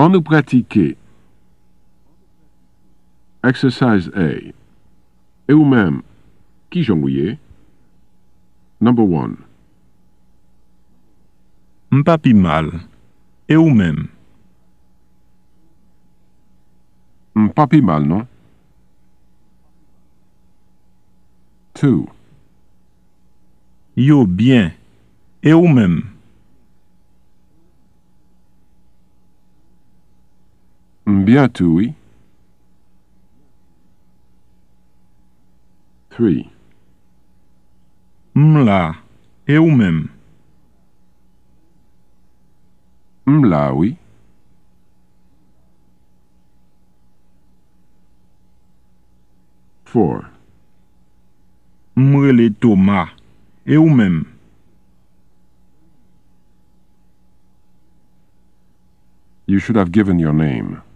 An nou pratike. Exercise A. E ou mem, ki jan wye? Number 1. Mpa pi mal. E ou mem? Mpa pi mal, non? 2. Yo bien. E ou mem? Mbyen tou, oui. 3. Mla. E ou mem? Mla, oui. 4. Mrele Toma. E ou mem? You should have given your name.